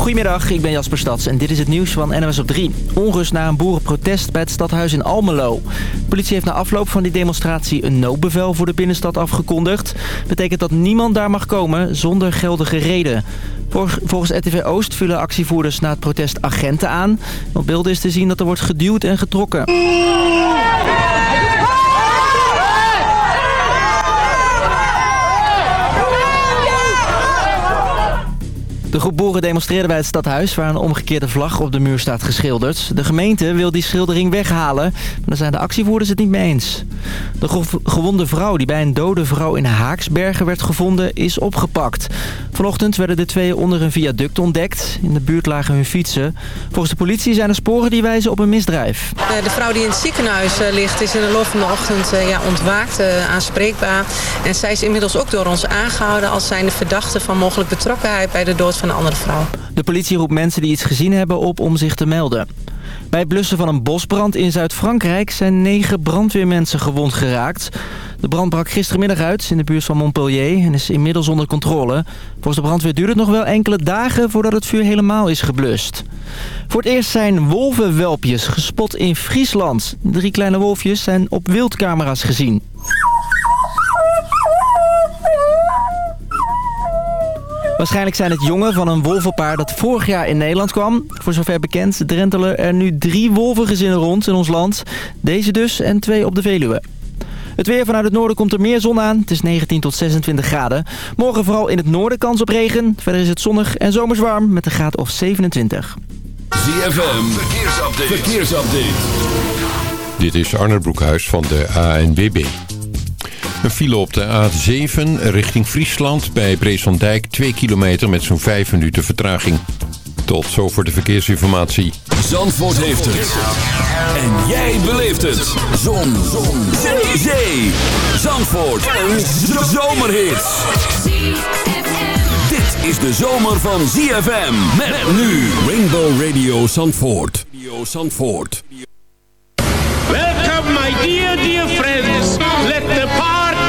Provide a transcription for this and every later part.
Goedemiddag, ik ben Jasper Stads en dit is het nieuws van NMS op 3. Onrust na een boerenprotest bij het stadhuis in Almelo. De politie heeft na afloop van die demonstratie een noodbevel voor de binnenstad afgekondigd. Betekent dat niemand daar mag komen zonder geldige reden. Volgens RTV Oost vullen actievoerders na het protest agenten aan. Op beelden is te zien dat er wordt geduwd en getrokken. De groep boeren demonstreerde bij het stadhuis waar een omgekeerde vlag op de muur staat geschilderd. De gemeente wil die schildering weghalen, maar daar zijn de actievoerders het niet mee eens. De gewonde vrouw die bij een dode vrouw in Haaksbergen werd gevonden is opgepakt. Vanochtend werden de twee onder een viaduct ontdekt. In de buurt lagen hun fietsen. Volgens de politie zijn er sporen die wijzen op een misdrijf. Eh, de vrouw die in het ziekenhuis eh, ligt is in de loop van de ochtend eh, ja, ontwaakt, aanspreekbaar. En zij is inmiddels ook door ons aangehouden als zijnde verdachte van mogelijk betrokkenheid bij de dood een andere vrouw. De politie roept mensen die iets gezien hebben op om zich te melden. Bij het blussen van een bosbrand in Zuid-Frankrijk zijn negen brandweermensen gewond geraakt. De brand brak gistermiddag uit in de buurt van Montpellier en is inmiddels onder controle. Volgens de brandweer duurt het nog wel enkele dagen voordat het vuur helemaal is geblust. Voor het eerst zijn wolvenwelpjes gespot in Friesland. Drie kleine wolfjes zijn op wildcamera's gezien. Waarschijnlijk zijn het jongen van een wolvenpaar dat vorig jaar in Nederland kwam. Voor zover bekend drentelen er nu drie wolvengezinnen rond in ons land. Deze dus en twee op de Veluwe. Het weer vanuit het noorden komt er meer zon aan. Het is 19 tot 26 graden. Morgen vooral in het noorden kans op regen. Verder is het zonnig en zomers warm met een graad of 27. ZFM, verkeersupdate. verkeersupdate. Dit is Arne Broekhuis van de ANWB. Een file op de A7 richting Friesland bij Breeslanddijk 2 kilometer met zo'n 5 minuten vertraging. Tot zover de verkeersinformatie. Zandvoort heeft het. En jij beleeft het. Zon. Zon. Zee. Zee. Zandvoort. Een zomerhit. Dit is de zomer van ZFM. Met nu Rainbow Radio Zandvoort. Radio Zandvoort. Welcome my dear, dear friends. Let the party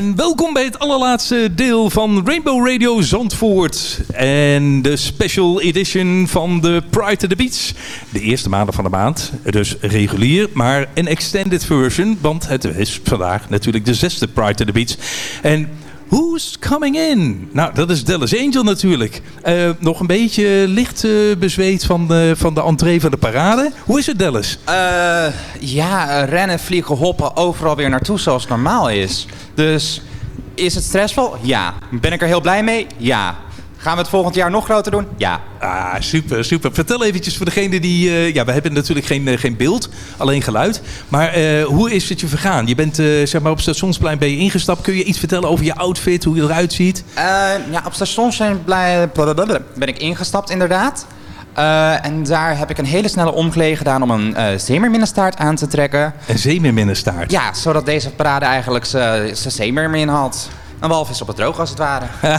En welkom bij het allerlaatste deel van Rainbow Radio Zandvoort. En de special edition van de Pride to the Beach. De eerste maanden van de maand. Dus regulier, maar een extended version. Want het is vandaag natuurlijk de zesde Pride to the Beach. En who's coming in? Nou, dat is Dallas Angel natuurlijk. Eh, nog een beetje licht eh, bezweet van de, van de entree van de parade. Hoe is het Dallas? Eh, ja, rennen, vliegen, hoppen, overal weer naartoe zoals normaal is. Dus is het stressvol? Ja. Ben ik er heel blij mee? Ja. Gaan we het volgend jaar nog groter doen? Ja. Ah, super, super. Vertel eventjes voor degene die... eh, ja, we hebben natuurlijk geen, eh, geen beeld, alleen geluid. Maar eh, hoe is het je vergaan? Je bent zeg maar op Stationsplein ben je ingestapt. Kun je iets vertellen over je outfit, hoe je eruit ziet? Ja, op station zijn blij, blablabla, ben ik ingestapt inderdaad. En daar heb ik een hele snelle omklee gedaan om een eh zeemeerminnenstaart aan te trekken. Een zeemeerminnenstaart. Ja, zodat deze parade eigenlijk zijn zeemeermin had. Een walvis op het droog als het ware.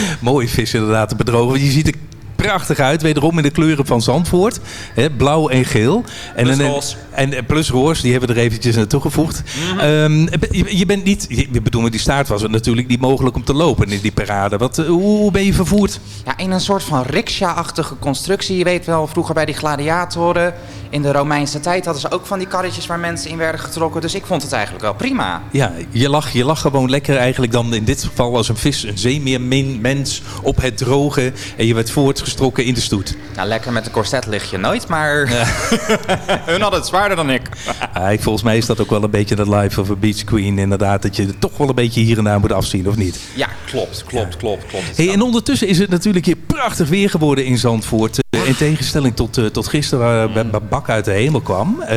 Mooie vis inderdaad te bedrogen. Je ziet er prachtig uit, wederom in de kleuren van Zandvoort. Hè, blauw en geel. En, Plus en- roze. En, en plus roze, die hebben we er eventjes naartoe gevoegd. Mhm. Ehm, je, je bent niet, je, bedoel, met die staart was het natuurlijk niet mogelijk om te lopen in die parade. Wat, eh, hoe, hoe ben je vervoerd? Ja, in een soort van riksja-achtige constructie. Je weet wel, vroeger bij die gladiatoren. In de Romeinse tijd hadden ze ook van die karretjes waar mensen in werden getrokken. Dus ik vond het eigenlijk wel prima. Ja, je lag, je lag gewoon lekker eigenlijk dan in dit geval als een vis, een zeemeermin, mens op het droge. En je werd voortgestrokken in de stoet. Nou, lekker met de corset lig je nooit, maar hun hadden het zwaarder dan ik. Ik- volgens mij is dat ook wel een beetje de life of a beach queen. Inderdaad, dat je toch wel een beetje hier en daar moet afzien, of niet? Ja, klopt, klopt, klopt, klopt. Hey, en ondertussen is het natuurlijk hier prachtig weer geworden in Zandvoort. Eh, in tegenstelling tot, eh, tot gisteren, waar mm. Uit de hemel kwam. Eh,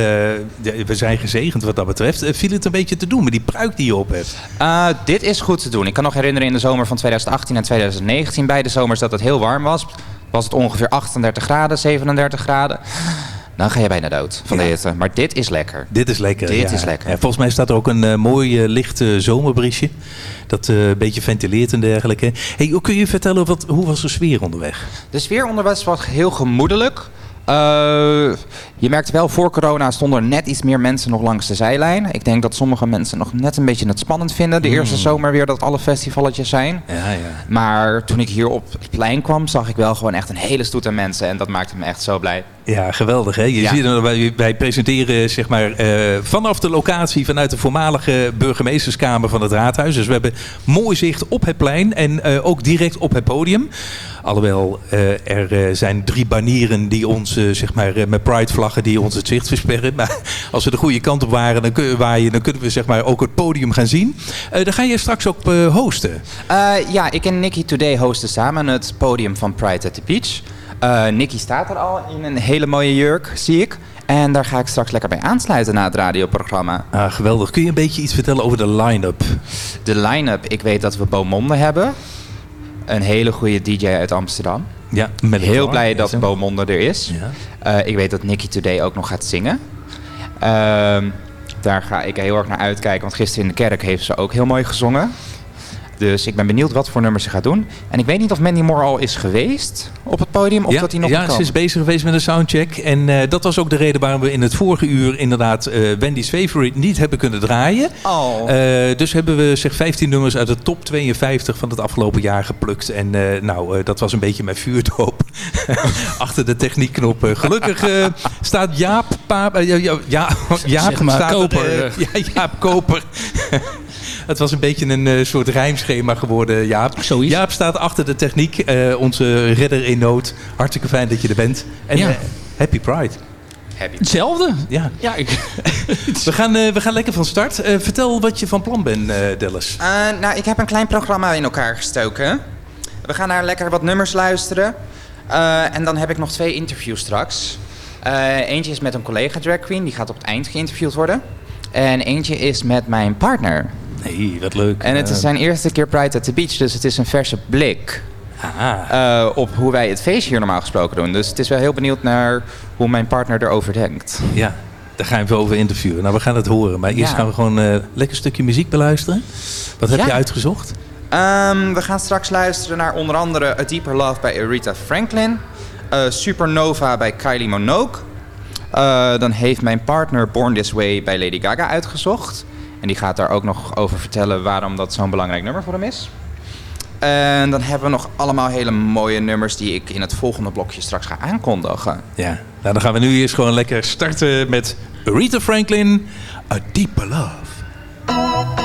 de- we zijn gezegend wat dat betreft. Eh, viel het een beetje te doen met die pruik die je op hebt? Eh, dit is goed te doen. Ik kan nog herinneren in de zomer van 2018 en 2019, beide zomers dat het heel warm was. Was het ongeveer 38 graden, 37 graden. Dan ga je bijna dood van de Ja. hitte. Maar dit is lekker. Dit is lekker. Dit ja. is lekker. En volgens mij staat er ook een eh, mooi licht zomerbriesje. Dat een beetje ventileert en dergelijke. Hey, kun je vertellen, wat, hoe was de sfeer onderweg? De sfeer onderweg was heel gemoedelijk. Eh, je merkt wel, voor corona stonden net iets meer mensen nog langs de zijlijn. Ik denk dat sommige mensen nog net een beetje het spannend vinden. De eerste zomer weer dat alle festivalletjes zijn. Ja, ja. Maar toen ik hier op het plein kwam, zag ik wel gewoon echt een hele stoet aan mensen. En dat maakte me echt zo blij. Ja, geweldig. Hè? Je Ja. ziet er, wij, wij presenteren zeg maar, eh, vanaf de locatie vanuit de voormalige burgemeesterskamer van het raadhuis. Dus we hebben mooi zicht op het plein en eh, ook direct op het podium. Alhoewel eh, er eh, zijn drie banieren die ons, eh, zeg maar, met pride-vlaggen die ons het zicht versperren. Maar als we de goede kant op waren, dan, kun, waaien, dan kunnen we zeg maar, ook het podium gaan zien. Daar ga je straks op hosten. Ja, ik en Nicky Today hosten samen het podium van Pride at the Beach. Eh Nicky staat er al in een hele mooie jurk, zie ik. En daar ga ik straks lekker bij aansluiten na het radioprogramma. Ah, geweldig. Kun je een beetje iets vertellen over de line-up? De line-up, ik weet dat we Beaumonde hebben. Een hele goede DJ uit Amsterdam. Ja, met Heel blij dat Beaumonde er is. Ja. Eh, ik weet dat Nicky Today ook nog gaat zingen. Ehm, daar ga ik heel erg naar uitkijken, want gisteren in de kerk heeft ze ook heel mooi gezongen. Dus ik ben benieuwd wat voor nummers ze gaat doen. En ik weet niet of Mandy Moore al is geweest op het podium, of ja, dat hij nog ja ze is bezig geweest met een soundcheck. En eh, dat was ook de reden waarom we in het vorige uur inderdaad eh, Wendy's Favorite niet hebben kunnen draaien. Oh. Eh, dus hebben we zeg 15 nummers uit de top 52 van het afgelopen jaar geplukt. En eh, nou, eh, dat was een beetje mijn vuurdoop achter de techniekknop. Gelukkig eh, staat Jaap, pa, ja, ja, ja, Jaap Zeg maar, staat er, Koper. ja, Jaap Koper. Het was een beetje een eh, soort rijmschema geworden, Jaap. Jaap staat achter de techniek. Eh, onze redder in nood. Hartstikke fijn dat je er bent. En ja. Eh, happy Pride. Happy. Hetzelfde? Ja. ja ik... we, gaan, we gaan lekker van start. Vertel wat je van plan bent, uh, Dallas. nou, ik heb een klein programma in elkaar gestoken. We gaan naar lekker wat nummers luisteren. en dan heb ik nog twee interviews straks. eentje is met een collega drag queen, die gaat op het eind geïnterviewd worden. En eentje is met mijn partner hey, wat leuk. En het is zijn eerste keer Pride at the Beach, dus het is een verse blik. Eh, op hoe wij het feestje hier normaal gesproken doen. Dus het is wel heel benieuwd naar hoe mijn partner erover denkt. Ja, daar gaan we even over interviewen. Nou, we gaan het horen. Maar eerst gaan we gewoon uh, lekker stukje muziek beluisteren. Wat heb je uitgezocht? Ehm, we gaan straks luisteren naar onder andere A Deeper Love bij Aretha Franklin. Eh, Supernova bij Kylie Minogue. dan heeft mijn partner Born This Way bij Lady Gaga uitgezocht. En die gaat daar ook nog over vertellen waarom dat zo'n belangrijk nummer voor hem is. En dan hebben we nog allemaal hele mooie nummers die ik in het volgende blokje straks ga aankondigen. Ja, nou dan gaan we nu eerst gewoon lekker starten met Rita Franklin, A Deeper Love.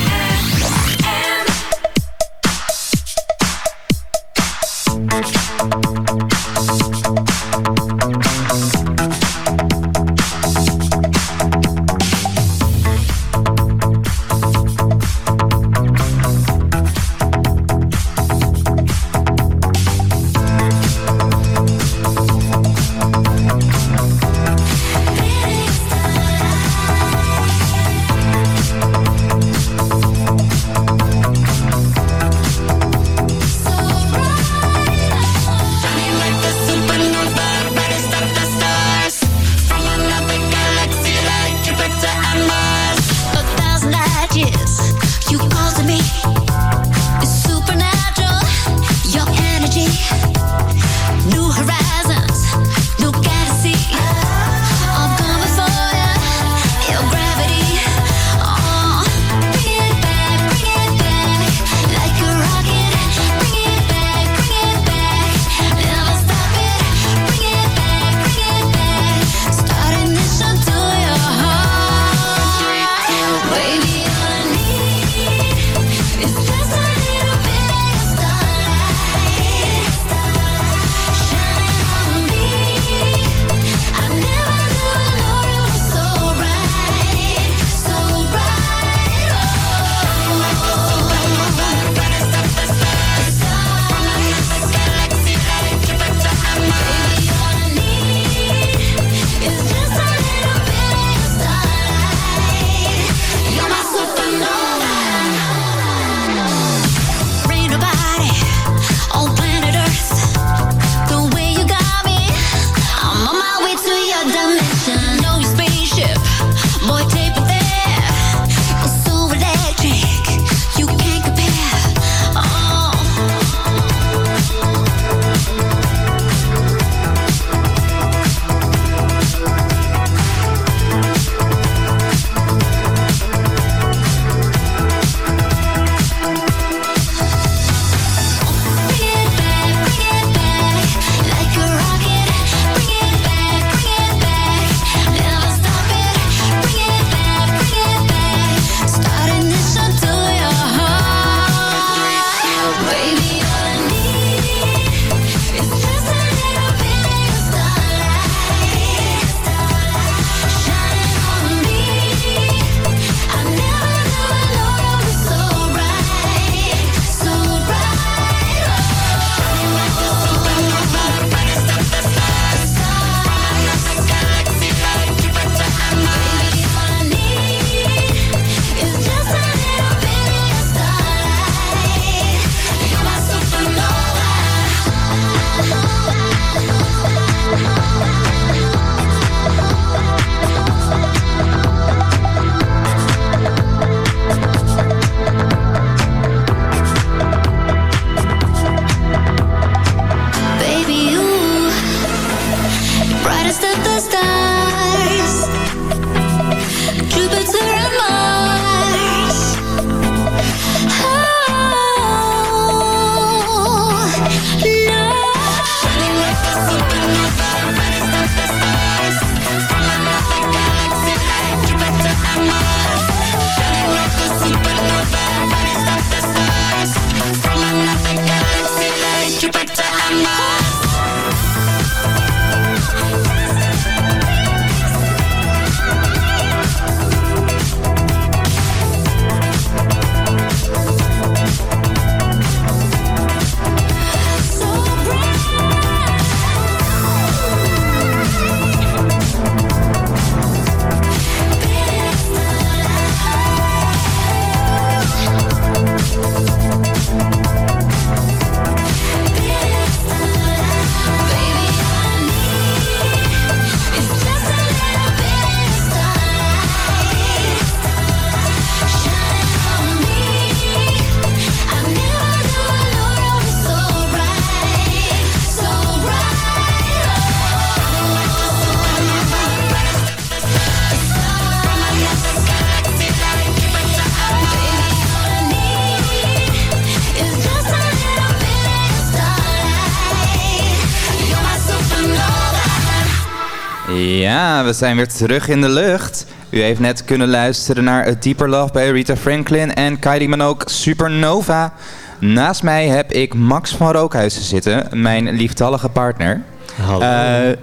Ja, we zijn weer terug in de lucht. U heeft net kunnen luisteren naar A Deeper Love bij Rita Franklin en Kylie Minogue Supernova. Naast mij heb ik Max van Rookhuizen zitten, mijn lieftallige partner. Hallo. Eh,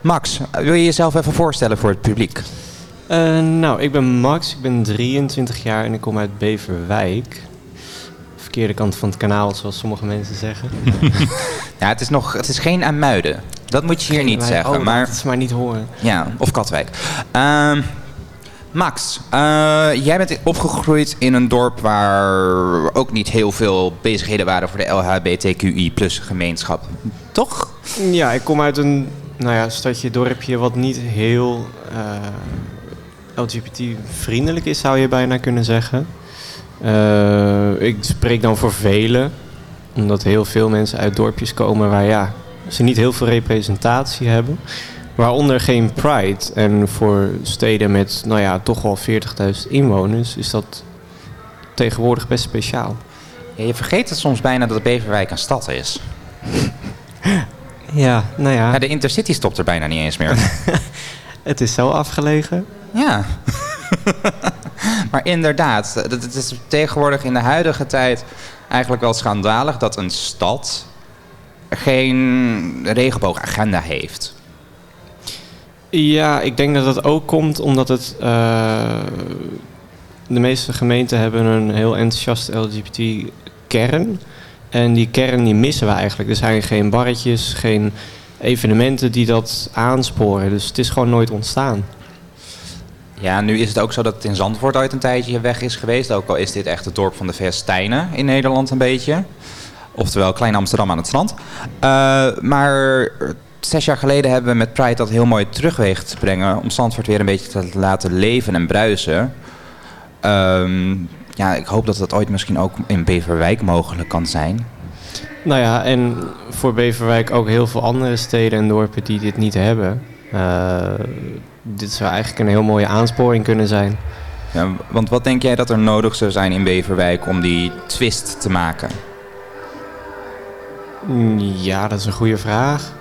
Max, wil je jezelf even voorstellen voor het publiek? Eh, nou, ik ben Max, ik ben 23 jaar en ik kom uit Beverwijk. Verkeerde kant van het kanaal, zoals sommige mensen zeggen. Ja, het is, nog, het is geen Amuiden. Dat moet je hier niet zeggen. oh, maar, Dat is maar niet horen. Ja, of Katwijk. Ehm, Max, eh, jij bent opgegroeid in een dorp waar ook niet heel veel bezigheden waren voor de LHBTQI plus gemeenschap. Toch? Ja, ik kom uit een nou ja, stadje, dorpje wat niet heel LGBT-vriendelijk is, zou je bijna kunnen zeggen. Eh, ik spreek dan voor velen, omdat heel veel mensen uit dorpjes komen waar ja, ze niet heel veel representatie hebben. Waaronder geen Pride. En voor steden met nou ja, toch wel 40.000 inwoners is dat tegenwoordig best speciaal. Ja, je vergeet het soms bijna dat Beverwijk een stad is. Ja, nou ja. Ja, de Intercity stopt er bijna niet eens meer. Het is zo afgelegen. Ja. maar inderdaad, het het is tegenwoordig in de huidige tijd eigenlijk wel schandalig dat een stad geen regenboogagenda heeft. Ja, ik denk dat dat ook komt omdat het. eh, de meeste gemeenten hebben een heel enthousiaste LGBT-kern. En die kern die missen we eigenlijk. Er zijn geen barretjes, geen evenementen die dat aansporen. Dus het is gewoon nooit ontstaan. Ja, nu is het ook zo dat het in Zandvoort ooit een tijdje weg is geweest. Ook al is dit echt het dorp van de Vestijnen in Nederland een beetje. Oftewel Klein Amsterdam aan het strand. Eh, maar zes jaar geleden hebben we met Pride dat heel mooi terug wegen te brengen. Om Zandvoort weer een beetje te laten leven en bruisen. Ehm, ja, ik hoop dat dat ooit misschien ook in Beverwijk mogelijk kan zijn. Nou ja, en voor Beverwijk ook heel veel andere steden en dorpen die dit niet hebben. Eh, dit zou eigenlijk een heel mooie aansporing kunnen zijn. Ja, want wat denk jij dat er nodig zou zijn in Beverwijk om die twist te maken? Mm, Ja, dat is een goede vraag.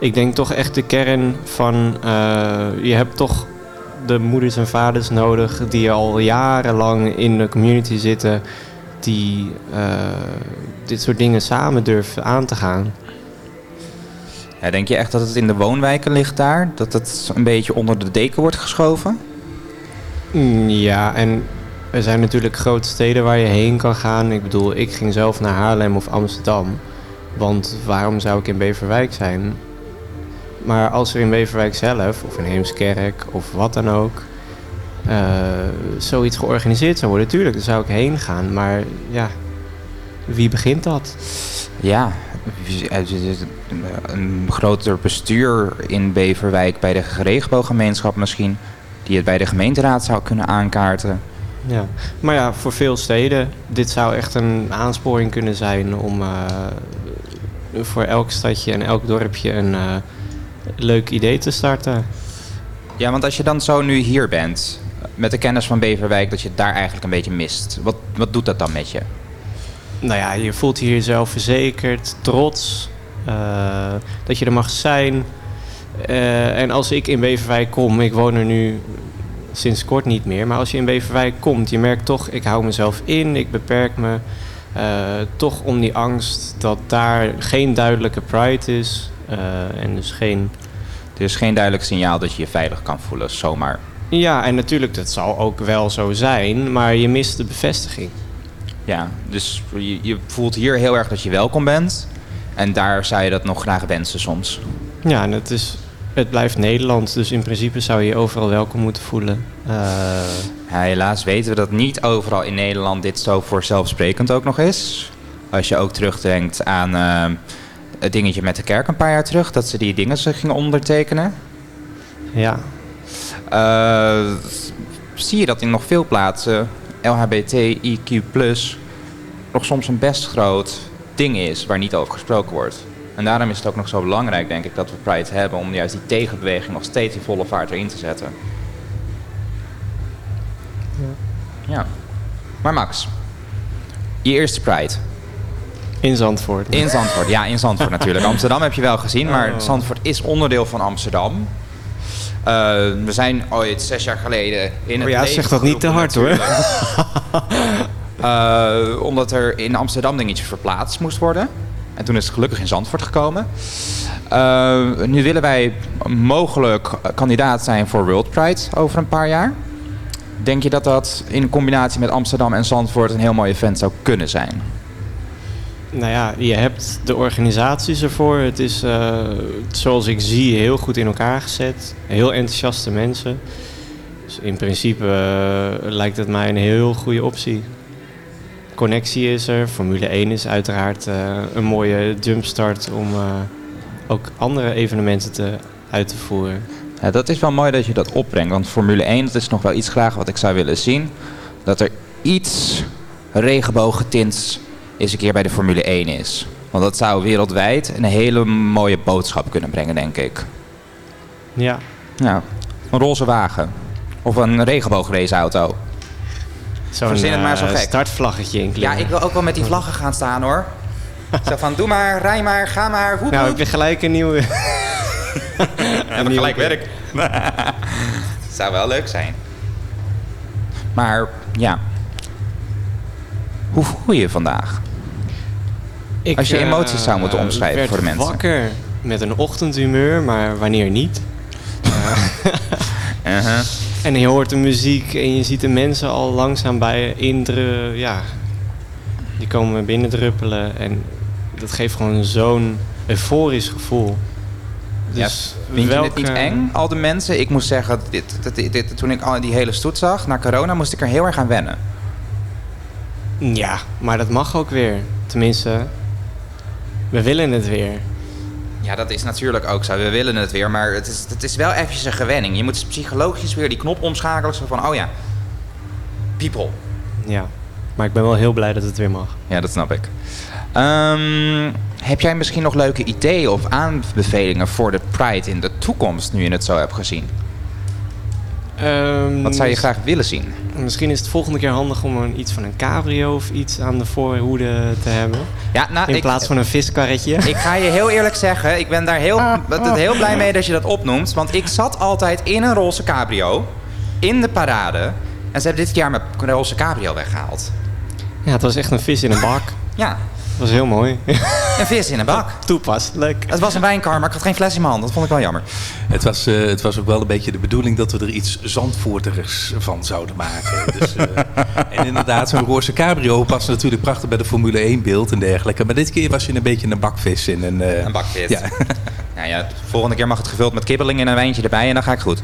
Ik denk toch echt de kern van... eh, je hebt toch de moeders en vaders nodig... die al jarenlang in de community zitten... die eh, dit soort dingen samen durven aan te gaan. Ja, denk je echt dat het in de woonwijken ligt daar? Dat het een beetje onder de deken wordt geschoven? Mm, Ja, en er zijn natuurlijk grote steden waar je heen kan gaan. Ik bedoel, ik ging zelf naar Haarlem of Amsterdam. Want waarom zou ik in Beverwijk zijn? Maar als er in Beverwijk zelf, of in Heemskerk, of wat dan ook... eh, zoiets georganiseerd zou worden, tuurlijk, dan zou ik heen gaan. Maar ja, wie begint dat? Ja, een groter bestuur in Beverwijk bij de regenbooggemeenschap misschien... die het bij de gemeenteraad zou kunnen aankaarten. Ja, maar ja, voor veel steden, dit zou echt een aansporing kunnen zijn om eh, voor elk stadje en elk dorpje een eh, leuk idee te starten. Ja, want als je dan zo nu hier bent, met de kennis van Beverwijk... dat je het daar eigenlijk een beetje mist. Wat, wat doet dat dan met je? Nou ja, je voelt je hier zelf verzekerd, trots, eh, dat je er mag zijn. Eh, en als ik in Beverwijk kom, ik woon er nu sinds kort niet meer, maar als je in Beverwijk komt, je merkt toch, ik hou mezelf in, ik beperk me. eh, toch om die angst dat daar geen duidelijke pride is en dus geen... Er is geen duidelijk signaal dat je je veilig kan voelen, zomaar. Ja, en natuurlijk, dat zal ook wel zo zijn, maar je mist de bevestiging. Ja, dus je, je voelt hier heel erg dat je welkom bent. En daar zou je dat nog graag wensen soms. Ja, en het, is, het blijft Nederland, dus in principe zou je je overal welkom moeten voelen. Eh, Ja, helaas weten we dat niet overal in Nederland dit zo voorzelfsprekend ook nog is. Als je ook terugdenkt aan eh, het dingetje met de kerk een paar jaar terug, dat ze die dingen ze gingen ondertekenen. ja. Eh, zie je dat in nog veel plaatsen LHBTIQ nog soms een best groot ding is waar niet over gesproken wordt. En daarom is het ook nog zo belangrijk, denk ik, dat we Pride hebben om juist die tegenbeweging nog steeds in volle vaart erin te zetten. Ja. Maar Max, je eerste Pride. In Zandvoort. In Zandvoort, ja, in Zandvoort natuurlijk. Amsterdam heb je wel gezien, maar Oh. Zandvoort is onderdeel van Amsterdam. Eh, we zijn ooit zes jaar geleden in het Oh ja, zeg dat niet te hard, hoor. Eh, omdat er in Amsterdam dingetje verplaatst moest worden. En toen is het gelukkig in Zandvoort gekomen. Eh, nu willen wij mogelijk kandidaat zijn voor World Pride over een paar jaar. Denk je dat dat in combinatie met Amsterdam en Zandvoort een heel mooi event zou kunnen zijn? Nou ja, je hebt de organisaties ervoor. Het is, eh, zoals ik zie, heel goed in elkaar gezet. Heel enthousiaste mensen. Dus in principe eh, lijkt het mij een heel goede optie. Connectie is er. Formule 1 is uiteraard eh, een mooie jumpstart om ook andere evenementen te, uit te voeren. Ja, dat is wel mooi dat je dat opbrengt. Want Formule 1, dat is nog wel iets graag wat ik zou willen zien. Dat er iets regenbooggetints eens een keer bij de Formule 1 is. Want dat zou wereldwijd een hele mooie boodschap kunnen brengen, denk ik. Ja. Ja, een roze wagen. Of een regenboograceauto. Zo'n Verzin het maar zo eh, gek. startvlaggetje Ja, ik wil ook wel met die vlaggen gaan staan hoor. Zo van, doe maar, rij maar, ga maar, woep, Nou, woep. heb gelijk een nieuwe... We gelijk werk. Zou wel leuk zijn. Maar ja. Hoe voel je je vandaag? Ik, Als je eh, emoties zou moeten omschrijven werd voor de mensen. wakker met een ochtendhumeur, maar wanneer niet? Uh-huh. En je hoort de muziek en je ziet de mensen al langzaam bij je indru... Ja, die komen binnendruppelen en dat geeft gewoon zo'n euforisch gevoel. Dus ja, vind je het niet eng, al de mensen? Ik moet zeggen, dit, dit, dit, toen ik al die hele stoet zag, na corona, moest ik er heel erg aan wennen. Ja, maar dat mag ook weer. Tenminste, we willen het weer. Ja, dat is natuurlijk ook zo. We willen het weer, maar het is, het is wel eventjes een gewenning. Je moet psychologisch weer die knop omschakelen. Zo van, oh ja, people. Ja, maar ik ben wel heel blij dat het weer mag. Ja, dat snap ik. Ehm, heb jij misschien nog leuke ideeën of aanbevelingen voor de Pride in de toekomst, nu je het zo hebt gezien? Ehm, Wat zou je graag willen zien? Misschien is het volgende keer handig om een, iets van een cabrio of iets aan de voorhoede te hebben. Ja, nou, In ik- plaats van een viskarretje. Ik ga je heel eerlijk zeggen, ik ben daar heel, wat- heel blij mee dat je dat opnoemt. Want ik zat altijd in een roze cabrio, in de parade. En ze hebben dit jaar mijn roze cabrio weggehaald. Ja, het was echt een vis in een bak. Ja, was heel mooi. een vis in een bak. Toepasselijk. Het was een wijnkar, maar ik had geen fles in mijn hand. Dat vond ik wel jammer. Het was, eh, het was ook wel een beetje de bedoeling dat we er iets zandvoortigers van zouden maken. Dus, eh, en inderdaad, zo'n roze cabrio past natuurlijk prachtig bij de Formule 1 beeld en dergelijke. Maar dit keer was je een beetje een bakvis in een... eh, Een bakvis. Ja. Nou ja, de volgende keer mag het gevuld met kibbeling en een wijntje erbij en dan ga ik goed.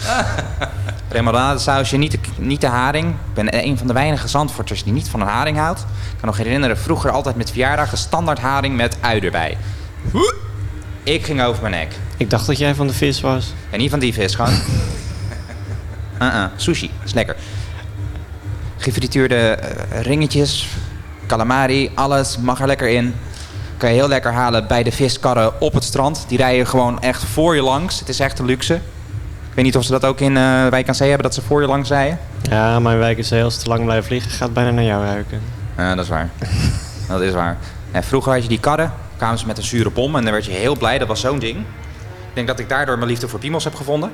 Remoulade sausje, niet de, niet de haring. Ik ben een van de weinige zandvoorters die niet van een haring houdt. Ik kan nog herinneren, vroeger altijd met verjaardagen standaard haring met ui erbij. Ik ging over mijn nek. Ik dacht dat jij van de vis was. En niet van die vis, gewoon. Uh-uh, sushi, is lekker. Gefrituurde eh, ringetjes, calamari, alles mag er lekker in. Kan je heel lekker halen bij de viskarren op het strand. Die rijden gewoon echt voor je langs. Het is echt een luxe. Ik weet niet of ze dat ook in eh Wijk aan Zee hebben, dat ze voor je langs rijden. Ja, mijn wijk is als het te lang blijft vliegen, gaat het bijna naar jou ruiken. Ja, dat is waar. dat is waar. En vroeger had je die karren, kwamen ze met een zure bom en dan werd je heel blij. Dat was zo'n ding. Ik denk dat ik daardoor mijn liefde voor piemels heb gevonden.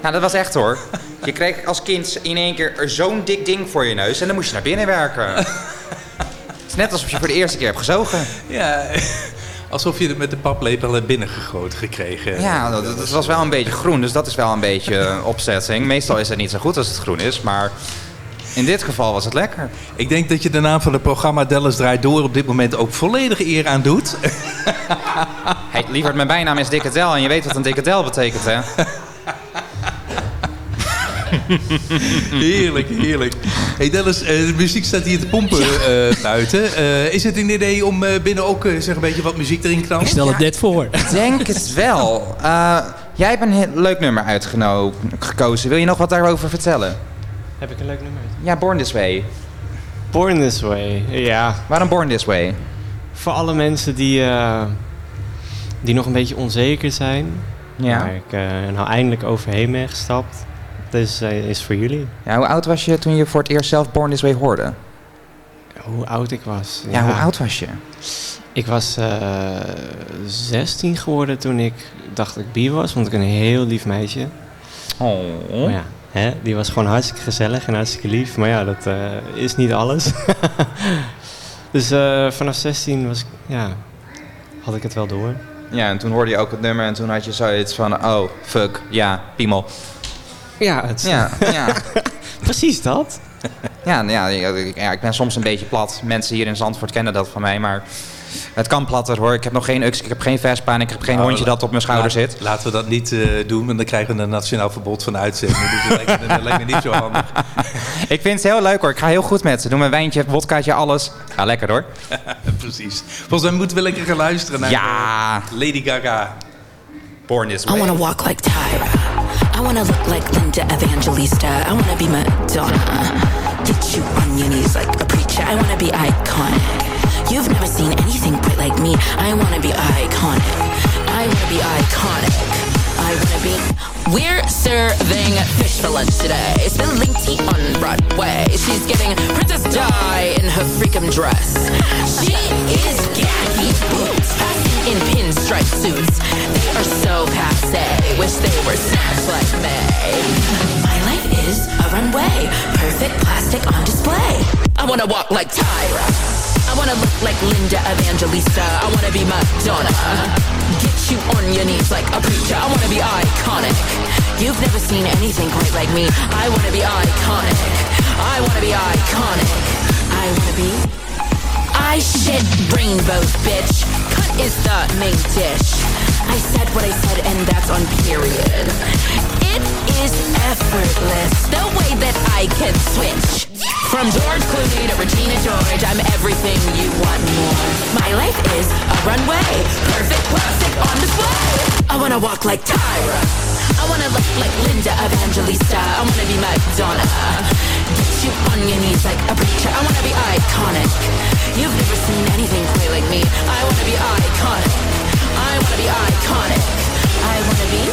Nou, dat was echt hoor. Je kreeg als kind in één keer zo'n dik ding voor je neus en dan moest je naar binnen werken. Het is net alsof je voor de eerste keer hebt gezogen. ja, alsof je het met de paplepel hebt binnengegoten gekregen. Ja, dat, dat was wel een beetje groen, dus dat is wel een beetje eh, opzetting. Meestal is het niet zo goed als het groen is, maar in dit geval was het lekker. Ik denk dat je de naam van het programma Dallas Draait Door op dit moment ook volledige eer aan doet. Hey, lieverd, mijn bijnaam is Dikke Tel en je weet wat een dikke tel betekent, hè? heerlijk, heerlijk. Hey Dallas, eh, de muziek staat hier te pompen eh, buiten. Eh, is het een idee om eh, binnen ook eh, zeg een beetje wat muziek erin te knallen? Ik stel het net voor. Ik denk het wel. Eh, jij hebt een heel leuk nummer uitgekozen. Wil je nog wat daarover vertellen? Heb ik een leuk nummer? Ja, Born This Way. Born This Way, ja. Waarom Born This Way? Voor alle mensen die, eh, die nog een beetje onzeker zijn. Ja. Waar ik eh, nou eindelijk overheen ben gestapt. Dus eh, is voor jullie. Ja, hoe oud was je toen je voor het eerst zelf Born This Way hoorde? Hoe oud ik was. Ja, hoe oud was je? Ik was eh 16 geworden toen ik dacht dat ik bi was. Vond ik een heel lief meisje. Oh. Maar ja, hè, die was gewoon hartstikke gezellig en hartstikke lief. Maar ja, dat eh, is niet alles. dus eh, vanaf 16 was ik, ja, had ik het wel door. Ja, en toen hoorde je ook het nummer en toen had je zoiets van, oh, fuck, ja, piemel. Ja, het Ja, ja. precies dat. Ja, nou ja, ik, ja, ik ben soms een beetje plat. Mensen hier in Zandvoort kennen dat van mij, maar het kan platter hoor. Ik heb nog geen UX, ik heb geen Vespa en ik heb geen Nou, hondje dat op mijn schouder laat- zit. Laten we dat niet eh, doen, want dan krijgen we een nationaal verbod van uitzending. Dus dat lijkt, me, dat lijkt me niet zo handig. Ik vind het heel leuk hoor, ik ga heel goed met ze. Doe mijn wijntje, wodkaatje, alles. Ga lekker hoor. Precies. Volgens mij moeten we lekker gaan luisteren naar Ja. eh, Lady Gaga. Born This I Way. wanna walk like Tyra. I wanna look like Linda Evangelista. I wanna be Madonna. Get you on your knees like a preacher. I wanna be iconic. You've never seen anything quite like me. I wanna be iconic. I wanna be iconic. I wanna be. We're serving fish for lunch today. Spilling tea on Broadway. She's getting Princess Di in her freakum dress. She is khaki boots, in pinstripe suits. They are so passe. Wish they were snatched like me. My life is a runway, perfect plastic on display. I wanna walk like Tyra. I wanna look like Linda Evangelista. I wanna be Madonna. Get you on your knees like a preacher. I wanna be iconic. You've never seen anything quite like me. I wanna be iconic. I wanna be iconic. I wanna be. I shit rainbows, bitch. Cut is the main dish. I said what I said, and that's on period. It is effortless, the way that I can switch. From George Clooney to Regina George, I'm everything you want more. My life is a runway, perfect plastic on display. I wanna walk like Tyra. I wanna look like Linda Evangelista. I wanna be Madonna. Get you on your knees like a preacher. I wanna be iconic. You've never seen anything quite like me. I wanna be iconic. I wanna be iconic. I wanna be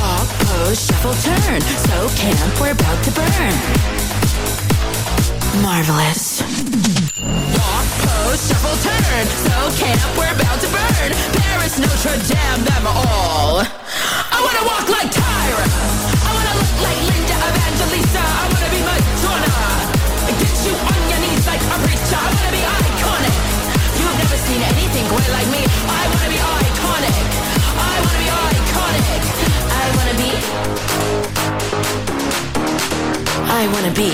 walk, pose, shuffle, turn. So camp, we're about to burn. Marvelous. Walk, pose, shuffle, turn. So camp, we're about to burn. Paris, Notre Dame, them all. I wanna walk like Tyra. I wanna look like Linda Evangelista. Never seen anything quite like me. I wanna be iconic. I wanna be iconic. I wanna be. I wanna be.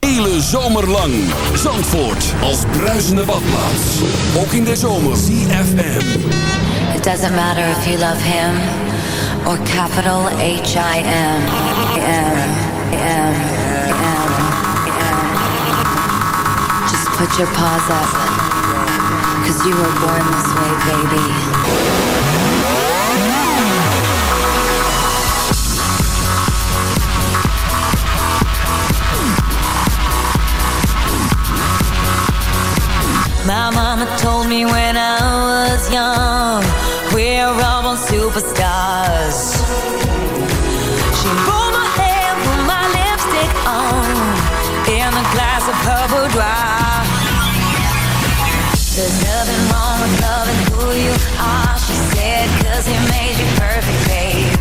Hele zomer lang. Zandvoort als bruisende badplaats. Ook in de zomer. CFM. It doesn't matter if you love him or capital H-I-M. M, M, M, put your paws up, cause you were born this way, baby. My mama told me when I was young, we're all born superstars. She pulled my hair, put my lipstick on, in a glass of her boudoir. There's nothing wrong with loving who you are, she said, cause he made you perfect, babe.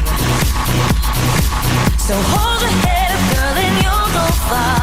So hold your head up, girl, and you'll go far.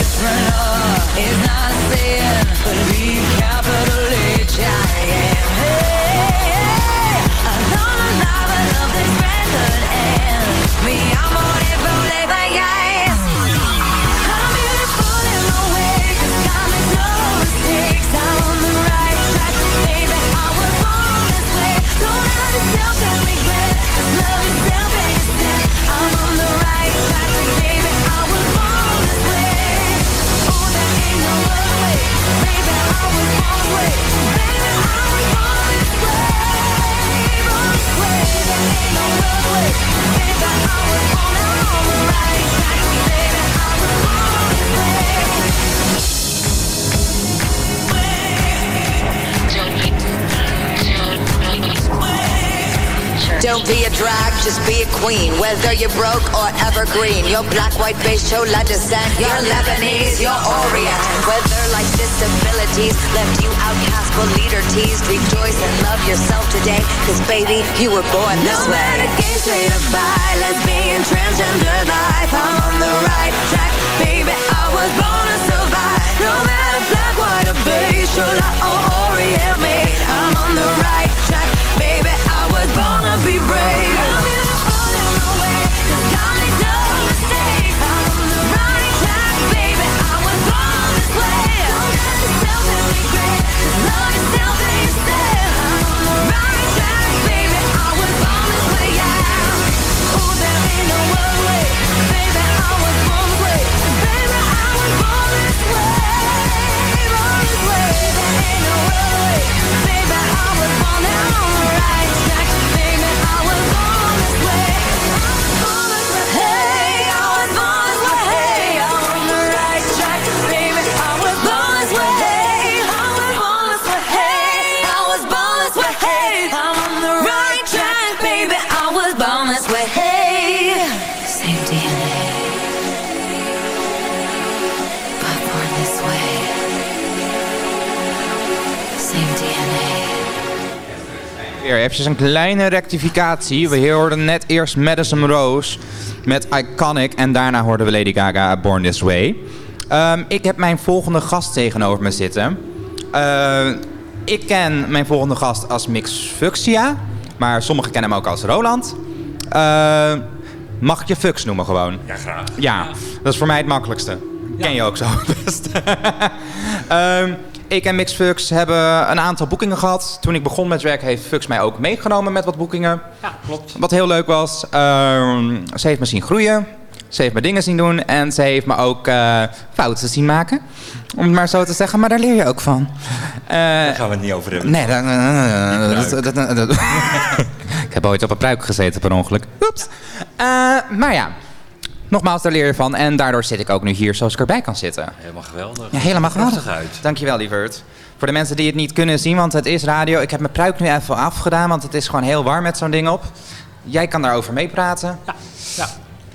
it's run off. Just be a queen. Whether you're broke or evergreen, you're black, white, beige, chola descent. You're Lebanese, you're Orient. Whether life's disabilities left you outcast but leader teased, rejoice and love yourself today. Cause baby, you were born this No way. matter gay, straight or bi, lesbian, transgender life, I'm on the right track, baby. I was born to survive. No matter black, white or beige, chola or Orient made, I'm on the right track, baby. I was born to be brave. Was born there on the right baby. I was eventjes een kleine rectificatie. We hoorden net eerst Madison Rose met Iconic en daarna hoorden we Lady Gaga Born This Way. Ehm, ik heb mijn volgende gast tegenover me zitten. Eh, ik ken mijn volgende gast als Mix Fuxia, maar sommigen kennen hem ook als Roland. Eh, mag ik je Fux noemen gewoon? Ja, graag. Ja, dat is voor mij het makkelijkste. Ken je ook zo best. Ehm, ik en Mix Fux hebben een aantal boekingen gehad. Toen ik begon met werk heeft Fux mij ook meegenomen met wat boekingen. Ja, klopt. Wat heel leuk was. Ehm, ze heeft me zien groeien. Ze heeft me dingen zien doen. En ze heeft me ook eh, fouten zien maken. Om het maar zo te zeggen. Maar daar leer je ook van. Eh, Daar gaan we het niet over hebben. Nee, dat, dat- ik heb ooit op een pruik gezeten per ongeluk. Oeps. Eh, maar ja, nogmaals, daar leer je van. En daardoor zit ik ook nu hier zoals ik erbij kan zitten. Helemaal geweldig. Ja, helemaal geweldig. Uit. Dankjewel, lieverd. Voor de mensen die het niet kunnen zien, want het is radio. Ik heb mijn pruik nu even afgedaan, want het is gewoon heel warm met zo'n ding op. Jij kan daarover meepraten. Ja. Ja.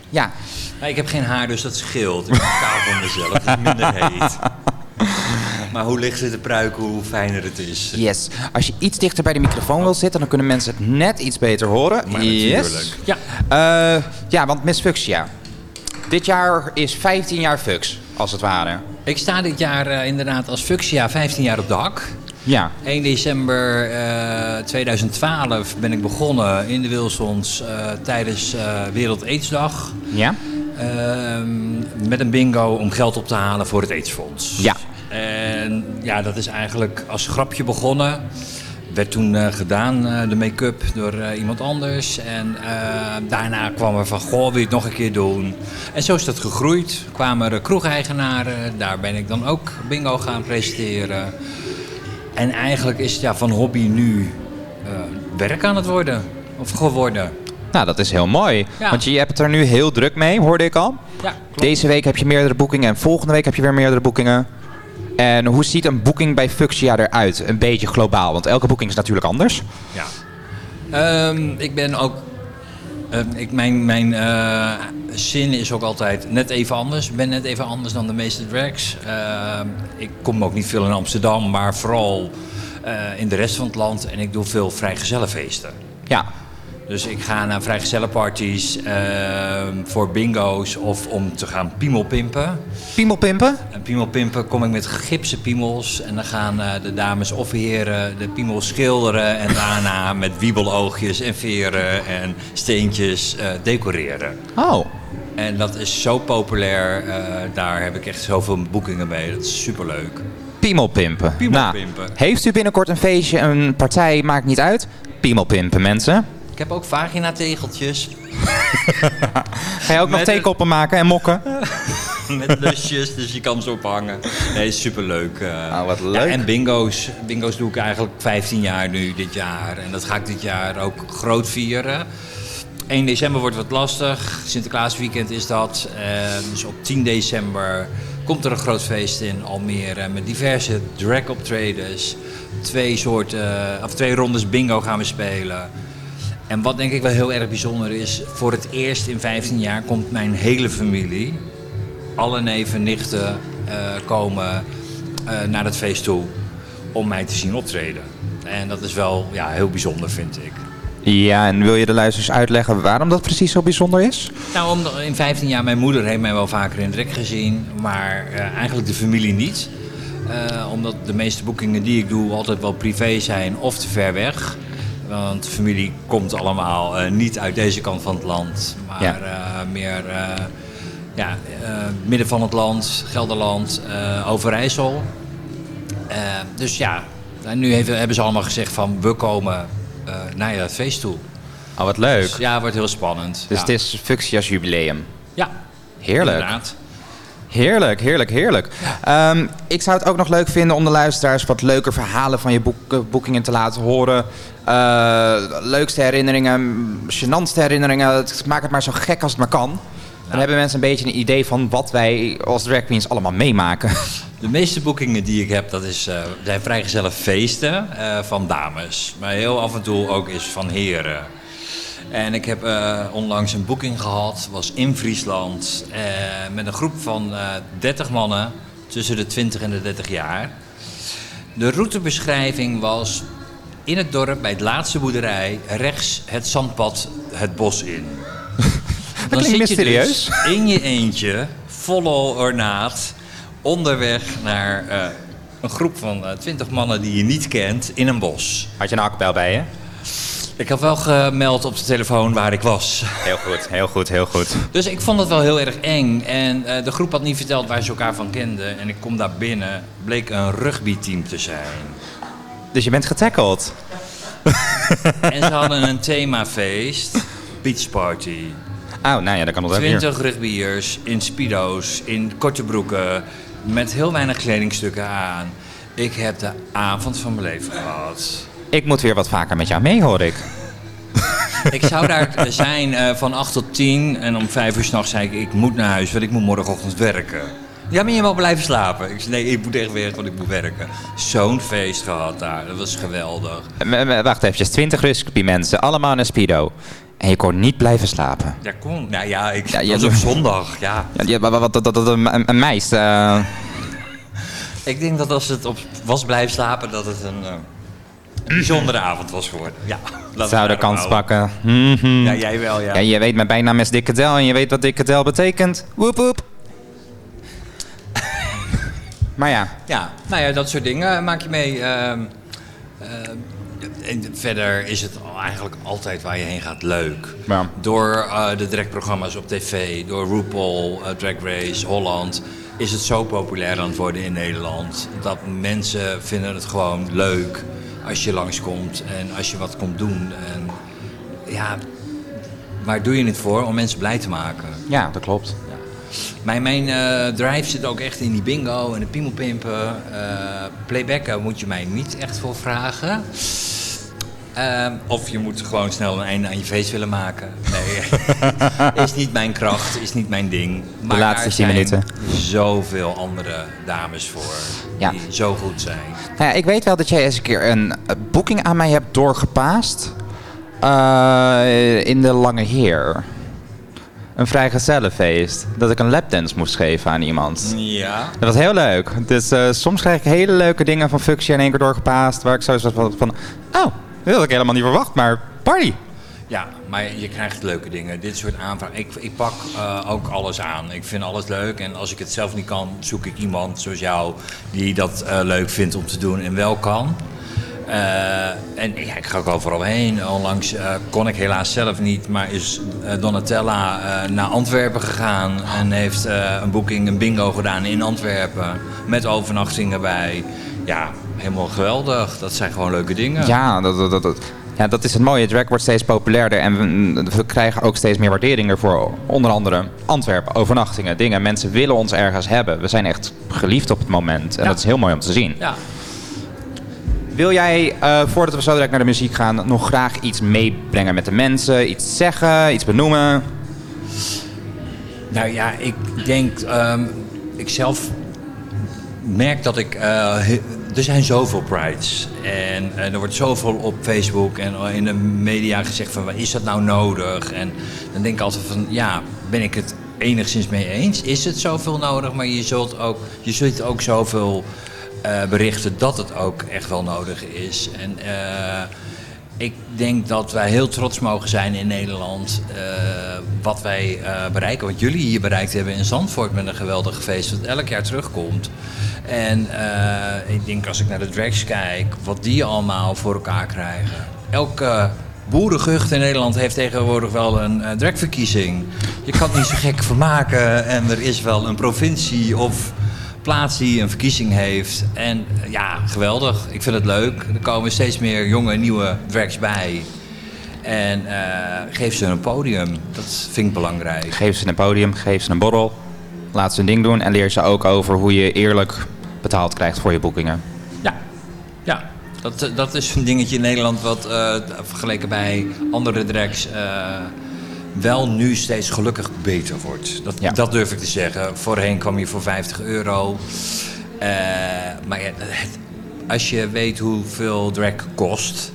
Ja. Maar ik heb geen haar, dus dat scheelt. Ik ben kaal van mezelf. Het is minder heet. Maar hoe licht zit de pruik, hoe fijner het is. Yes. Als je iets dichter bij de microfoon wil zitten, dan kunnen mensen het net iets beter horen. Maar yes. natuurlijk. Ja. Eh, ja, want Miss Fuxia. Dit jaar is 15 jaar Fux, als het ware. Ik sta dit jaar eh, inderdaad als Fuxia 15 jaar op de hak. Ja. 1 december eh, 2012 ben ik begonnen in de Wilsons eh, tijdens eh Wereld Aidsdag. Ja. Ehm, met een bingo om geld op te halen voor het Aidsfonds. Ja. En ja, dat is eigenlijk als grapje begonnen. Werd toen eh, gedaan, eh, de make-up, door eh, iemand anders. En daarna kwam er van, goh, wil je het nog een keer doen? En zo is dat gegroeid. Kwamen er kroegeigenaren, daar ben ik dan ook bingo gaan presenteren. En eigenlijk is het ja, van hobby nu werk aan het worden. Of geworden. Nou, dat is heel mooi. Ja. Want je hebt het er nu heel druk mee, hoorde ik al. Ja, Deze week heb je meerdere boekingen en volgende week heb je weer meerdere boekingen. En hoe ziet een boeking bij Fuxia eruit? Een beetje globaal, want elke boeking is natuurlijk anders. Ja. Ehm, ik ben ook. ehm, ik, mijn mijn eh, zin is ook altijd net even anders. Ik ben net even anders dan de meeste drags. Ehm, ik kom ook niet veel in Amsterdam, maar vooral eh, in de rest van het land. En ik doe veel vrijgezellenfeesten. Ja. Dus ik ga naar vrijgezellenparties ehm, voor bingo's of om te gaan piemelpimpen. Piemelpimpen? En piemelpimpen kom ik met gipsen piemels. En dan gaan eh, de dames of heren de piemels schilderen. En daarna met wiebeloogjes en veren en steentjes eh, decoreren. Oh. En dat is zo populair. eh, daar heb ik echt zoveel boekingen mee. Dat is superleuk. Piemelpimpen. Piemelpimpen. Nou, heeft u binnenkort een feestje, een partij, maakt niet uit. Piemelpimpen, mensen. Ik heb ook vagina-tegeltjes. Ga je ook nog theekoppen maken en mokken? Met lusjes, dus je kan ze ophangen. Nee, superleuk. eh. Ah, wat Ja, leuk. en bingo's. Bingo's doe ik eigenlijk 15 jaar nu dit jaar. En dat ga ik dit jaar ook groot vieren. 1 december wordt wat lastig. Sinterklaasweekend is dat. Eh, dus op 10 december komt er een groot feest in Almere met diverse drag optredens. Twee soorten, of twee rondes bingo gaan we spelen. En wat denk ik wel heel erg bijzonder is, voor het eerst in 15 jaar komt mijn hele familie, alle neven, nichten, eh, komen eh, naar het feest toe om mij te zien optreden. En dat is wel ja, heel bijzonder, vind ik. Ja, en wil je de luisteraars uitleggen waarom dat precies zo bijzonder is? Nou, omdat in 15 jaar, mijn moeder heeft mij wel vaker in het rek gezien, maar eh, eigenlijk de familie niet. Omdat de meeste boekingen die ik doe altijd wel privé zijn of te ver weg. Want de familie komt allemaal eh, niet uit deze kant van het land, maar Ja. eh, meer eh, ja, midden van het land, Gelderland, Overijssel. Dus ja, en nu heeft- hebben ze allemaal gezegd van we komen naar je feest toe. Oh, wat leuk. Dus ja, het wordt heel spannend. Dus ja. het is Fuxia's jubileum. Ja, Heerlijk. inderdaad. Heerlijk, heerlijk, heerlijk. Ehm, ik zou het ook nog leuk vinden om de luisteraars wat leuke verhalen van je boek, boekingen te laten horen. Eh, leukste herinneringen, gênantste herinneringen. Het- Maak het maar zo gek als het maar kan. Dan hebben mensen een beetje een idee van wat wij als drag queens allemaal meemaken. De meeste boekingen die ik heb, dat is, eh, zijn feesten eh, van dames. Maar heel af en toe ook is van heren. En ik heb onlangs een boeking gehad, was in Friesland, met een groep van eh 30 mannen tussen de 20 en de 30 jaar. De routebeschrijving was in het dorp, bij het laatste boerderij, rechts het zandpad het bos in. Dan klinkt zit je mysterieus. dus in je eentje, volle ornaat, onderweg naar eh, een groep van eh, 20 mannen die je niet kent in een bos. Had je een hakbel bij je? Ik had wel gemeld op de telefoon waar ik was. Heel goed, heel goed, heel goed. Dus ik vond het wel heel erg eng. En eh, de groep had niet verteld waar ze elkaar van kenden. En ik kom daar binnen, bleek een rugbyteam te zijn. Dus je bent getackled. En ze hadden een themafeest, Beach Party. Oh, nou ja, dat kan wel weer. 20 rugbyers in speedo's, in korte broeken, met heel weinig kledingstukken aan. Ik heb de avond van mijn leven gehad. Ik moet weer wat vaker met jou mee, hoor ik. Ik zou daar zijn eh, van 8 tot 10 en om 5 uur s'nachts zei ik, ik moet naar huis, want ik moet morgenochtend werken. Ja, maar je mag blijven slapen. Ik zei, nee, ik moet echt weg, want ik moet werken. Zo'n feest gehad daar, dat was geweldig. M- Wacht even, 20 rugby mensen, allemaal in een speedo. En je kon niet blijven slapen. Ja, kom. Nou ja, ik Ja, je- was op zondag, ja. Ja, wat, wat, wat, wat- een, een, meis. eh, Ik denk dat als het op was blijven slapen, dat het een, eh, bijzondere avond was geworden. Ja, zou de kans houden. pakken. Mhm. Ja, jij wel, ja. Ja, je weet, mijn bijnaam is Dikke Del en je weet wat Dikke Del betekent. Woep woep. Maar ja, Ja, nou ja, dat soort dingen maak je mee. Ehm, eh, en verder is het eigenlijk altijd waar je heen gaat leuk. Ja. Door eh, de dragprogramma's op tv, door RuPaul, eh, Drag Race, Holland... is het zo populair aan het worden in Nederland... dat mensen vinden het gewoon leuk als je langskomt en als je wat komt doen. En ja, waar doe je het voor? Om mensen blij te maken. ja, dat klopt. Mijn, mijn eh, drive zit ook echt in die bingo en de piemelpimpen. Eh playbacken moet je mij niet echt voor vragen. Ehm, of je moet gewoon snel een einde aan je feest willen maken. Nee, is niet mijn kracht, is niet mijn ding. Maar laatste daar 10 zijn minuten. zoveel andere dames voor Ja. die zo goed zijn. Nou ja, ik weet wel dat jij eens een keer een boeking aan mij hebt doorgepaast. Eh, in de Lange Heer. Een vrijgezellenfeest. Dat ik een lapdance moest geven aan iemand. Ja. Dat was heel leuk. Dus eh, soms krijg ik hele leuke dingen van Fuxia in één keer doorgepaast. Waar ik zo zat van, van... Oh, dit had ik helemaal niet verwacht, maar party. Ja, maar je krijgt leuke dingen. Dit soort aanvragen. Ik, ik pak eh, ook alles aan. Ik vind alles leuk. En als ik het zelf niet kan, zoek ik iemand zoals jou die dat eh, leuk vindt om te doen en wel kan. Eh, en ja, ik ga ook overal heen. Onlangs eh, kon ik helaas zelf niet, maar is eh, Donatella naar Antwerpen gegaan en heeft een boeking, een bingo gedaan in Antwerpen met overnachting erbij. Ja, helemaal geweldig. Dat zijn gewoon leuke dingen. Ja, dat, dat, dat, dat- ja, dat is het mooie. Drag wordt steeds populairder en we, we krijgen ook steeds meer waardering ervoor. Onder andere Antwerpen, overnachtingen, dingen. Mensen willen ons ergens hebben. We zijn echt geliefd op het moment. En Ja. dat is heel mooi om te zien. Ja. Wil jij, eh, voordat we zo direct naar de muziek gaan, nog graag iets meebrengen met de mensen? Iets zeggen, iets benoemen? Nou ja, ik denk, ehm, ik zelf merk dat ik eh, er zijn zoveel prides. En eh, er wordt zoveel op Facebook en in de media gezegd van... is dat nou nodig? En dan denk ik altijd van, ja, ben ik het enigszins mee eens? Is het zoveel nodig? Maar je zult ook, je zult ook zoveel eh, berichten dat het ook echt wel nodig is. En eh, ik denk dat wij heel trots mogen zijn in Nederland... eh, wat wij bereiken. Wat jullie hier bereikt hebben in Zandvoort met een geweldig feest... dat elk jaar terugkomt. En ik denk als ik naar de drags kijk, wat die allemaal voor elkaar krijgen. Elke boerengucht in Nederland heeft tegenwoordig wel een dragverkiezing. Je kan het niet zo gek vermaken en er is wel een provincie of plaats die een verkiezing heeft. En eh, ja, geweldig. Ik vind het leuk. Er komen steeds meer jonge, nieuwe drags bij. En eh, geef ze een podium. Dat vind ik belangrijk. Geef ze een podium, geef ze een borrel. Laat ze een ding doen en leer ze ook over hoe je eerlijk betaald krijgt voor je boekingen. Ja, dat, eh, dat is een dingetje in Nederland wat eh, vergeleken bij andere drags wel nu steeds gelukkig beter wordt. Dat, dat durf ik te zeggen. Voorheen kwam je voor 50 euro. Eh, maar ja, het- als je weet hoeveel drag kost,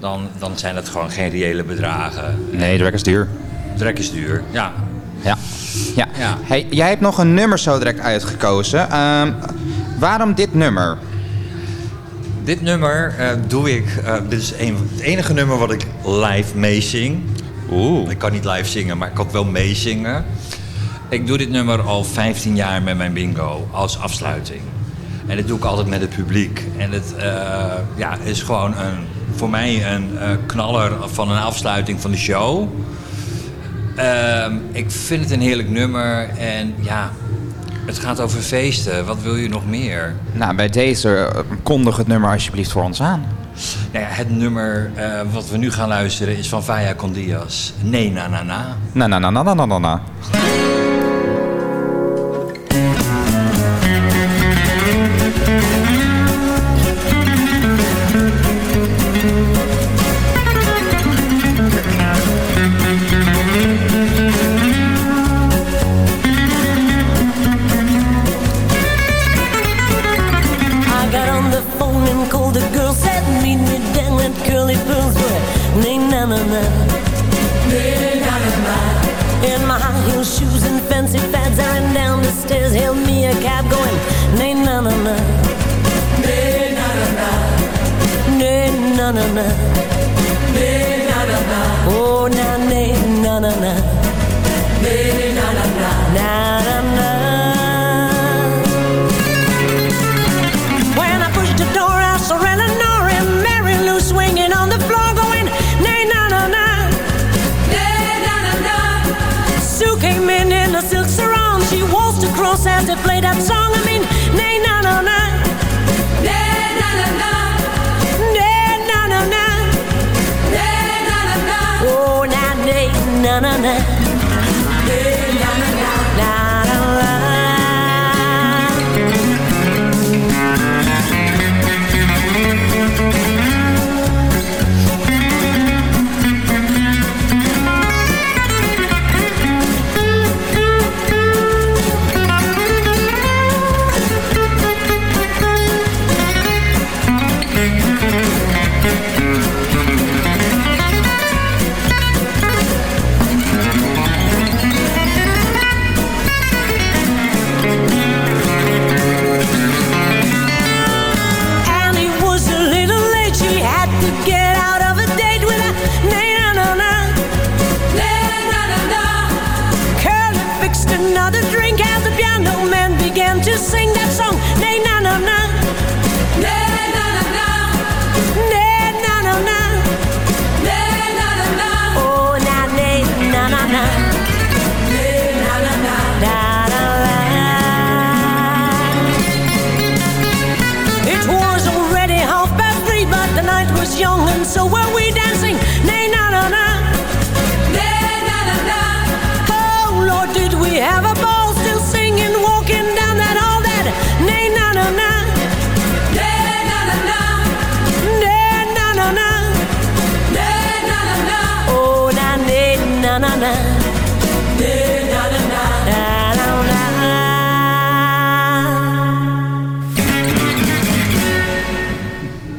dan, dan zijn dat gewoon geen reële bedragen. Nee, drag is duur. Drag is duur, ja. Ja. ja. Hey, jij hebt nog een nummer zo direct uitgekozen. Ehm, waarom dit nummer? Dit nummer eh, doe ik. eh, dit is een, het enige nummer wat ik live meezing. Oeh. Ik kan niet live zingen, maar ik kan wel meezingen. Ik doe dit nummer al 15 jaar met mijn bingo als afsluiting. En dat doe ik altijd met het publiek. En het eh, ja, is gewoon een, voor mij een eh, knaller van een afsluiting van de show. Ehm, ik vind het een heerlijk nummer. En ja, het gaat over feesten. Wat wil je nog meer? Nou, bij deze eh, kondig het nummer alsjeblieft voor ons aan. Nou ja, het nummer eh, wat we nu gaan luisteren is van Vaya Con Diaz. Nee, na, na, na. Na, na, na, na, na, na, na,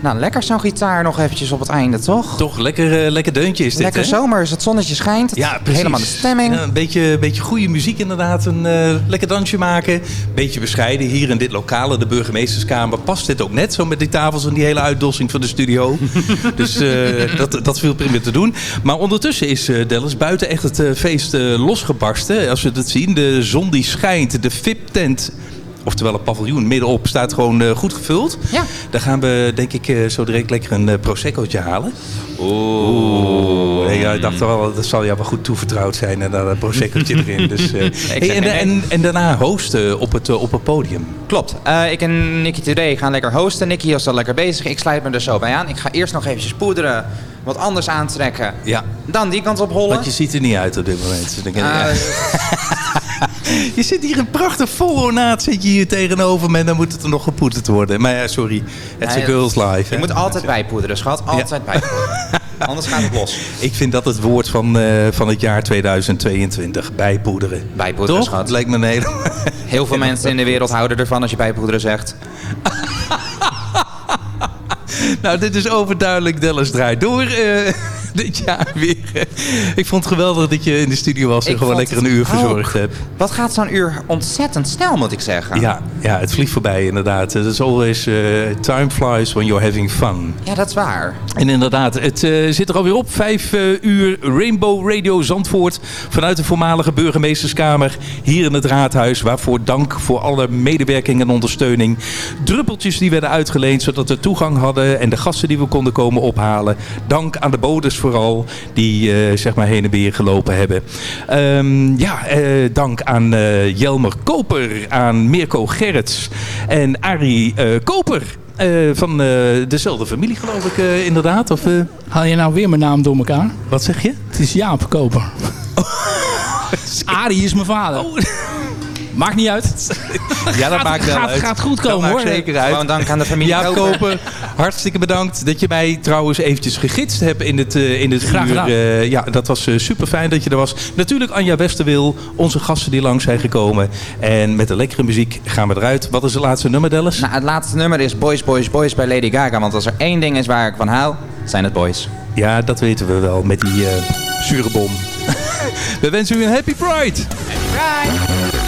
Nou, lekker zo'n gitaar nog eventjes op het einde, toch? Toch, lekker, eh, lekker deuntje is dit, Lekker hè? zomers, het zonnetje schijnt. Het Ja, is precies. Helemaal de stemming. Ja, een beetje, beetje goede muziek inderdaad. Een eh, lekker dansje maken. Beetje bescheiden. Hier in dit lokale, de burgemeesterskamer, past dit ook net zo met die tafels en die hele uitdossing van de studio. dus eh, dat, dat viel prima te doen. Maar ondertussen is Dallas buiten echt het feest losgebarsten. Als we het zien, de zon die schijnt, de VIP-tent... Oftewel een paviljoen middenop staat gewoon eh, goed gevuld. Ja. Daar gaan we denk ik eh, zo direct lekker een uh, proseccootje halen. Oeh. Ja, ik dacht wel, dat zal jou wel goed toevertrouwd zijn. En dan een proseccootje erin. Dus, eh, hey, en, en, en daarna hosten op het, uh, op het podium. Klopt. Uh, ik en Nicky Today gaan lekker hosten. Nicky is al lekker bezig. Ik sluit me er zo bij aan. Ik ga eerst nog eventjes poederen. Wat anders aantrekken. Ja. Dan die kant op rollen. Want je ziet er niet uit op dit moment. Dus uh, ja. je zit hier een prachtig vol ornaat zit je hier tegenover me. En dan moet het er nog gepoederd worden. Maar ja, sorry. Het is een girls life. Je hè? moet altijd bijpoederen, schat. Altijd bijpoederen. Anders gaat het los. Ik vind dat het woord van, uh, van het jaar 2022. Bijpoederen. Bijpoederen, Toch? schat. Het lijkt me een hele... Heel veel mensen in de wereld houden ervan als je bijpoederen zegt. nou, dit is overduidelijk. Dallas draait door uh, dit jaar weer. ik vond het geweldig dat je in de studio was en ik gewoon lekker een uur verzorgd hebt. Wat gaat zo'n uur ontzettend snel, moet ik zeggen. Ja, ja het vliegt voorbij inderdaad. Het is always uh, time flies when you're having fun. Ja, dat is waar. En inderdaad, het uh, zit er alweer op. Vijf uh, uur Rainbow Radio Zandvoort vanuit de voormalige burgemeesterskamer hier in het raadhuis. Waarvoor dank voor alle medewerking en ondersteuning. Druppeltjes die werden uitgeleend zodat we toegang hadden en de gasten die we konden komen ophalen. Dank aan de bodes vooral die uh, zeg maar heen en weer gelopen hebben. Um, ja, uh, dank aan uh, Jelmer Koper, aan Mirko Gerrits en Arie Koper. van dezelfde familie geloof ik inderdaad. Of, Haal je nou weer mijn naam door elkaar? Wat zeg je? Het is Jaap Koper. Arie is mijn vader. Oh. Maakt niet uit. Ja, dat gaat, maakt wel gaat, uit. gaat goed komen dat hoor. Maakt zeker uit. Gewoon dank aan de familie Jaap Koper. Koper, hartstikke bedankt dat je mij trouwens eventjes gegidst hebt in het, uh, in het Graag uur. Uh, ja, dat was uh, super fijn dat je er was. Natuurlijk Anja Westerwil, onze gasten die langs zijn gekomen. En met de lekkere muziek gaan we eruit. Wat is het laatste nummer, Dallas? Nou, het laatste nummer is Boys, Boys, Boys bij Lady Gaga. Want als er één ding is waar ik van hou, zijn het boys. Ja, dat weten we wel met die zure bom. we wensen u een happy pride. Happy pride.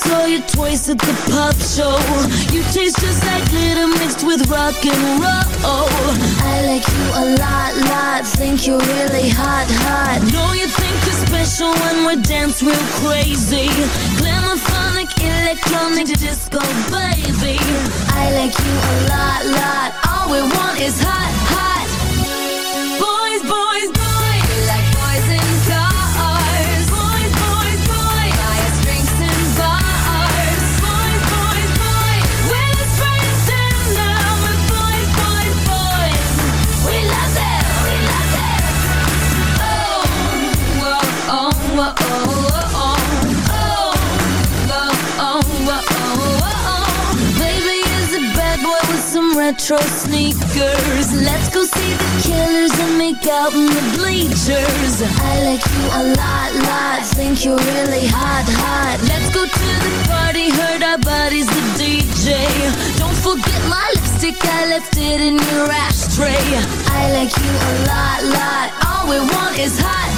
Saw you twice at the pop show. You taste just like glitter mixed with rock and roll. I like you a lot, lot. Think you're really hot, hot. Know you think you're special when we dance real crazy. Glamourphonic, electronic disco, baby. I like you a lot, lot. All we want is hot, hot. Boys, boys, boys. Retro sneakers. Let's go see the killers and make out in the bleachers. I like you a lot, lot. Think you're really hot, hot. Let's go to the party, hurt our bodies, the DJ. Don't forget my lipstick, I left it in your ashtray. I like you a lot, lot. All we want is hot.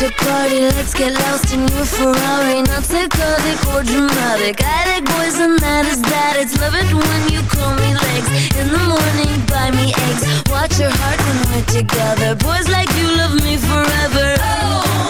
Electric party. Let's get lost in your Ferrari. Not psychotic or dramatic. I like boys and that is that. It's love it when you call me legs. In the morning, buy me eggs. Watch your heart when we're together. Boys like you love me forever. Oh,